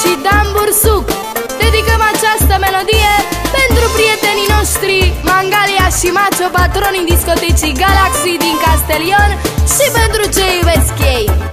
și Dan Bursuc. Dedicăm această melodie pentru prietenii noștri Mangalia și Macio, patronii discotecii Galaxy din Castelion Și pentru ce iubesc ei.